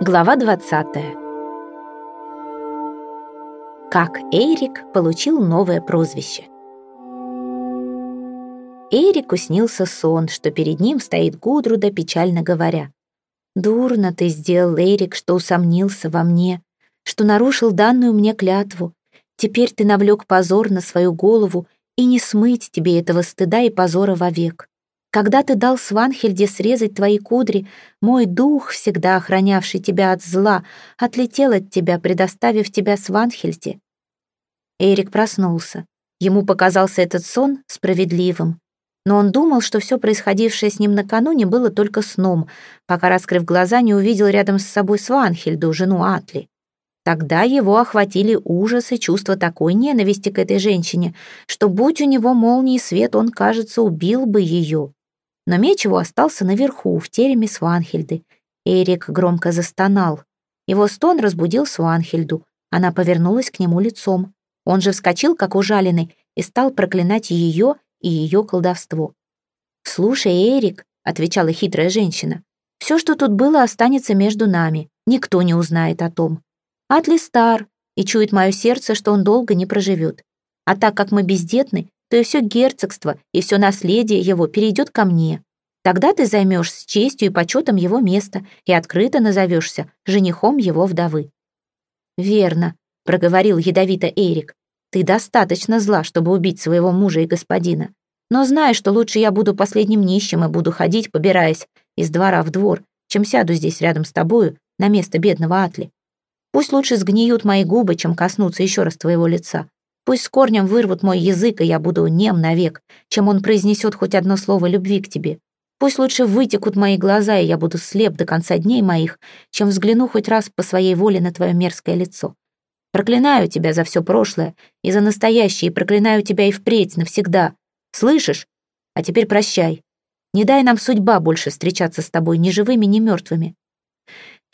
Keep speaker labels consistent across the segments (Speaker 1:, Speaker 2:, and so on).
Speaker 1: Глава 20. Как Эрик получил новое прозвище. Эрику снился сон, что перед ним стоит Гудруда, печально говоря. «Дурно ты сделал, Эрик, что усомнился во мне, что нарушил данную мне клятву. Теперь ты навлек позор на свою голову, и не смыть тебе этого стыда и позора вовек. Когда ты дал Сванхельде срезать твои кудри, мой дух, всегда охранявший тебя от зла, отлетел от тебя, предоставив тебя Сванхельде». Эрик проснулся. Ему показался этот сон справедливым. Но он думал, что все происходившее с ним накануне было только сном, пока, раскрыв глаза, не увидел рядом с собой Сванхельду, жену Атли. Тогда его охватили ужас и чувство такой ненависти к этой женщине, что, будь у него молнии свет, он, кажется, убил бы ее но меч его остался наверху, в тереме Сванхельды. Эрик громко застонал. Его стон разбудил Сванхельду. Она повернулась к нему лицом. Он же вскочил, как ужаленный, и стал проклинать ее и ее колдовство. «Слушай, Эрик», — отвечала хитрая женщина, «все, что тут было, останется между нами. Никто не узнает о том. Атли стар, и чует мое сердце, что он долго не проживет. А так как мы бездетны, то и все герцогство, и все наследие его перейдет ко мне. Тогда ты займешь с честью и почетом его место и открыто назовешься женихом его вдовы». «Верно», — проговорил ядовито Эрик. «Ты достаточно зла, чтобы убить своего мужа и господина. Но знай, что лучше я буду последним нищим и буду ходить, побираясь из двора в двор, чем сяду здесь рядом с тобою на место бедного Атли. Пусть лучше сгниют мои губы, чем коснуться еще раз твоего лица. Пусть с корнем вырвут мой язык, и я буду нем навек, чем он произнесет хоть одно слово любви к тебе. Пусть лучше вытекут мои глаза, и я буду слеп до конца дней моих, чем взгляну хоть раз по своей воле на твое мерзкое лицо. Проклинаю тебя за все прошлое и за настоящее, и проклинаю тебя и впредь навсегда. Слышишь? А теперь прощай. Не дай нам судьба больше встречаться с тобой ни живыми, ни мертвыми.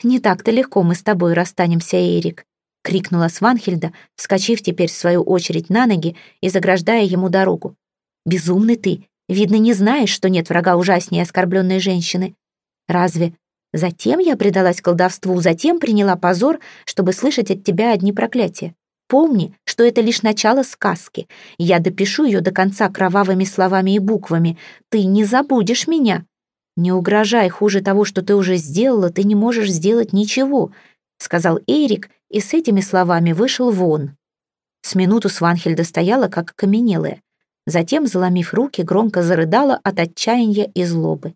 Speaker 1: Не так-то легко мы с тобой расстанемся, Эрик крикнула Сванхельда, вскочив теперь в свою очередь на ноги и заграждая ему дорогу. «Безумный ты! Видно, не знаешь, что нет врага ужаснее оскорбленной женщины. Разве затем я предалась колдовству, затем приняла позор, чтобы слышать от тебя одни проклятия? Помни, что это лишь начало сказки. Я допишу ее до конца кровавыми словами и буквами. Ты не забудешь меня. Не угрожай хуже того, что ты уже сделала, ты не можешь сделать ничего», — сказал Эрик и с этими словами вышел вон. С минуту Сванхельда стояла, как окаменелая. Затем, заломив руки, громко зарыдала от отчаяния и злобы.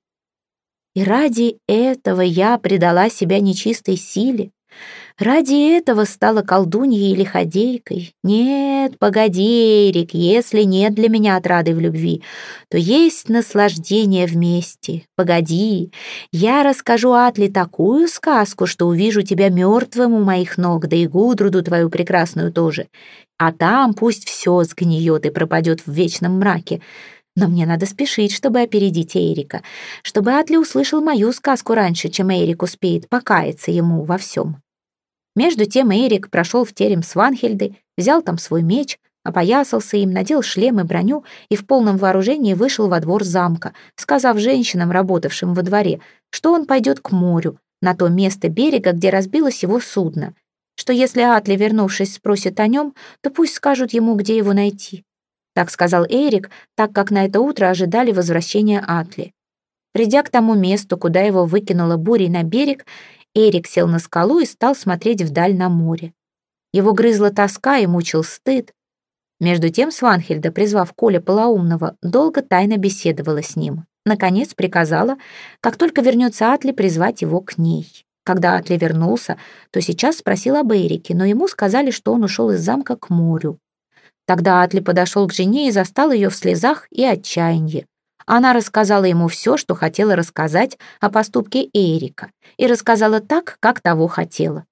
Speaker 1: «И ради этого я предала себя нечистой силе, Ради этого стала колдуньей или ходейкой. Нет, погоди, Эрик, если нет для меня отрады в любви, то есть наслаждение вместе. Погоди, я расскажу Атли такую сказку, что увижу тебя мертвым у моих ног, да и Гудруду твою прекрасную тоже. А там пусть все сгниет и пропадет в вечном мраке. Но мне надо спешить, чтобы опередить Эрика, чтобы Атли услышал мою сказку раньше, чем Эрик успеет покаяться ему во всем. Между тем Эрик прошел в терем Сванхельды, взял там свой меч, опоясался им, надел шлем и броню и в полном вооружении вышел во двор замка, сказав женщинам, работавшим во дворе, что он пойдет к морю, на то место берега, где разбилось его судно, что если Атли, вернувшись, спросит о нем, то пусть скажут ему, где его найти. Так сказал Эрик, так как на это утро ожидали возвращения Атли. Придя к тому месту, куда его выкинула бурей на берег, Эрик сел на скалу и стал смотреть вдаль на море. Его грызла тоска и мучил стыд. Между тем Сванхельда, призвав Коля Полоумного, долго тайно беседовала с ним. Наконец приказала, как только вернется Атли, призвать его к ней. Когда Атли вернулся, то сейчас спросил об Эрике, но ему сказали, что он ушел из замка к морю. Тогда Атли подошел к жене и застал ее в слезах и отчаянии. Она рассказала ему все, что хотела рассказать о поступке Эрика, и рассказала так, как того хотела.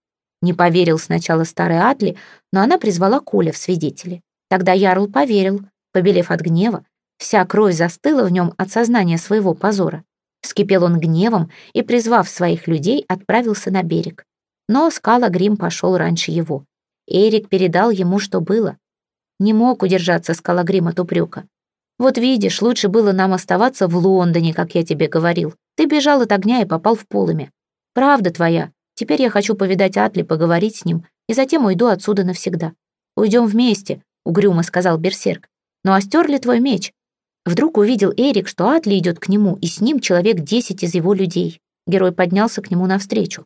Speaker 1: Не поверил сначала старый Атли, но она призвала Коля в свидетели. Тогда Ярл поверил, побелев от гнева, вся кровь застыла в нем от сознания своего позора. Вскипел он гневом и, призвав своих людей, отправился на берег. Но Скала Грим пошел раньше его. Эрик передал ему, что было. Не мог удержаться Скалагрим от упрека. Вот видишь, лучше было нам оставаться в Лондоне, как я тебе говорил. Ты бежал от огня и попал в полымя. Правда твоя. Теперь я хочу повидать Атли, поговорить с ним, и затем уйду отсюда навсегда. Уйдем вместе, угрюмо сказал Берсерк. Ну а ли твой меч? Вдруг увидел Эрик, что Атли идет к нему, и с ним человек десять из его людей. Герой поднялся к нему навстречу.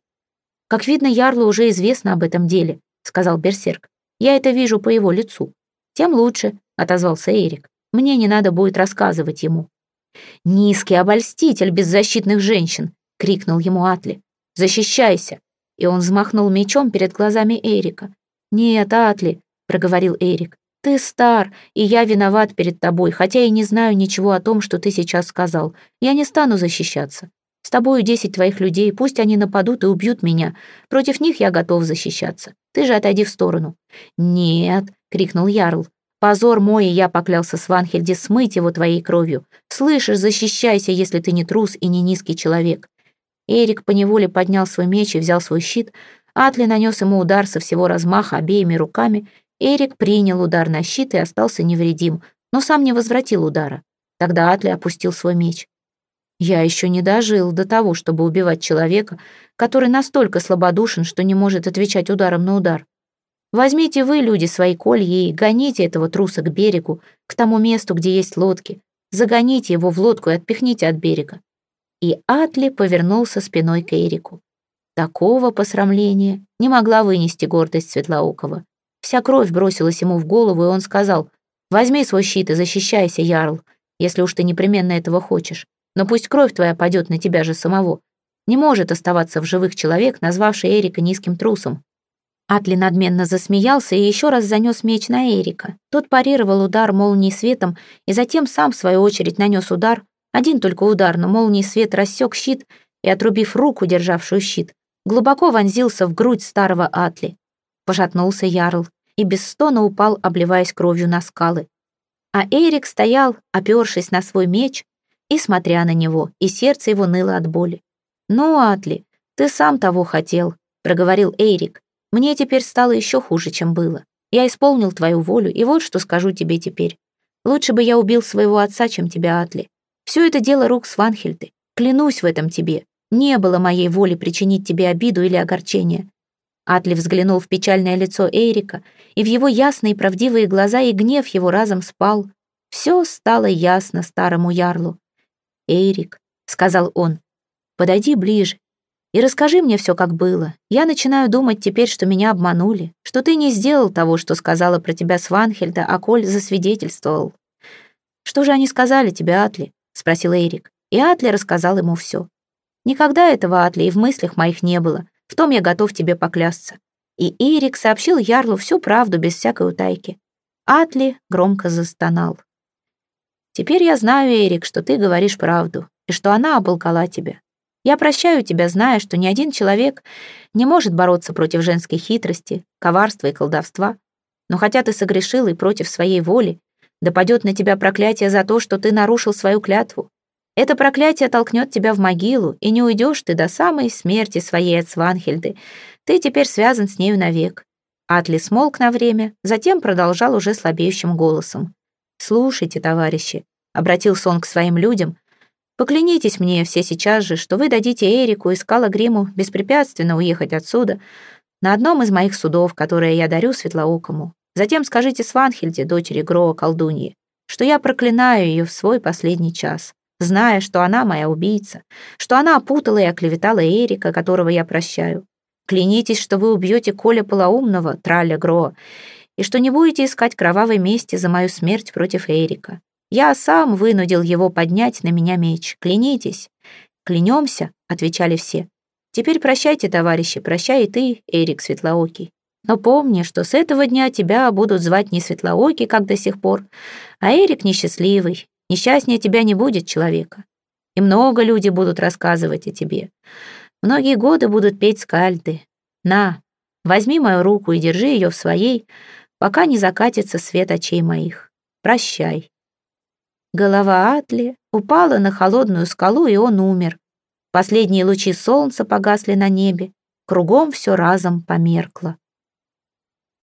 Speaker 1: «Как видно, Ярлу уже известно об этом деле», — сказал Берсерк. «Я это вижу по его лицу». «Тем лучше», — отозвался Эрик. «Мне не надо будет рассказывать ему». «Низкий обольститель беззащитных женщин!» — крикнул ему Атли. «Защищайся!» И он взмахнул мечом перед глазами Эрика. «Нет, Атли», — проговорил Эрик, — «ты стар, и я виноват перед тобой, хотя и не знаю ничего о том, что ты сейчас сказал. Я не стану защищаться. С тобою десять твоих людей, пусть они нападут и убьют меня. Против них я готов защищаться. Ты же отойди в сторону». «Нет», — крикнул Ярл. «Позор мой, и я поклялся Сванхельде смыть его твоей кровью. Слышишь, защищайся, если ты не трус и не низкий человек». Эрик поневоле поднял свой меч и взял свой щит. Атли нанес ему удар со всего размаха обеими руками. Эрик принял удар на щит и остался невредим, но сам не возвратил удара. Тогда Атли опустил свой меч. Я еще не дожил до того, чтобы убивать человека, который настолько слабодушен, что не может отвечать ударом на удар. Возьмите вы, люди, свои кольи и гоните этого труса к берегу, к тому месту, где есть лодки. Загоните его в лодку и отпихните от берега. И Атли повернулся спиной к Эрику. Такого посрамления не могла вынести гордость Светлоокова. Вся кровь бросилась ему в голову, и он сказал, «Возьми свой щит и защищайся, Ярл, если уж ты непременно этого хочешь но пусть кровь твоя падет на тебя же самого. Не может оставаться в живых человек, назвавший Эрика низким трусом. Атли надменно засмеялся и еще раз занес меч на Эрика. Тот парировал удар молнии светом и затем сам, в свою очередь, нанес удар. Один только удар, но молнии свет рассек щит и, отрубив руку, державшую щит, глубоко вонзился в грудь старого Атли. Пошатнулся Ярл и без стона упал, обливаясь кровью на скалы. А Эрик стоял, опершись на свой меч, и смотря на него, и сердце его ныло от боли. «Ну, Атли, ты сам того хотел», — проговорил Эйрик. «Мне теперь стало еще хуже, чем было. Я исполнил твою волю, и вот что скажу тебе теперь. Лучше бы я убил своего отца, чем тебя, Атли. Все это дело рук Сванхельды. Клянусь в этом тебе. Не было моей воли причинить тебе обиду или огорчение». Атли взглянул в печальное лицо Эйрика, и в его ясные правдивые глаза и гнев его разом спал. Все стало ясно старому ярлу. «Эрик», — сказал он, — «подойди ближе и расскажи мне все, как было. Я начинаю думать теперь, что меня обманули, что ты не сделал того, что сказала про тебя Сванхельда, а Коль засвидетельствовал». «Что же они сказали тебе, Атли?» — спросил Эрик. И Атли рассказал ему все. «Никогда этого, Атли, и в мыслях моих не было. В том я готов тебе поклясться». И Эрик сообщил Ярлу всю правду без всякой утайки. Атли громко застонал. Теперь я знаю, Эрик, что ты говоришь правду, и что она оболгала тебя. Я прощаю тебя, зная, что ни один человек не может бороться против женской хитрости, коварства и колдовства. Но хотя ты согрешил и против своей воли, да падет на тебя проклятие за то, что ты нарушил свою клятву. Это проклятие толкнет тебя в могилу, и не уйдешь ты до самой смерти своей от Сванхельды. Ты теперь связан с нею навек». Атли смолк на время, затем продолжал уже слабеющим голосом. «Слушайте, товарищи», — обратился он к своим людям, «поклянитесь мне все сейчас же, что вы дадите Эрику и Скалагриму беспрепятственно уехать отсюда на одном из моих судов, которые я дарю Светлоокому. Затем скажите Сванхельде, дочери Гроа колдуньи, что я проклинаю ее в свой последний час, зная, что она моя убийца, что она опутала и оклеветала Эрика, которого я прощаю. Клянитесь, что вы убьете Коля Полоумного, Траля Гроа, и что не будете искать кровавой мести за мою смерть против Эрика. Я сам вынудил его поднять на меня меч. Клянитесь». «Клянемся», — отвечали все. «Теперь прощайте, товарищи, прощай и ты, Эрик Светлоокий. Но помни, что с этого дня тебя будут звать не Светлоокий, как до сих пор, а Эрик несчастливый. Несчастнее тебя не будет человека. И много люди будут рассказывать о тебе. Многие годы будут петь скальды. На, возьми мою руку и держи ее в своей, пока не закатится свет очей моих. Прощай. Голова Атли упала на холодную скалу, и он умер. Последние лучи солнца погасли на небе, кругом все разом померкло.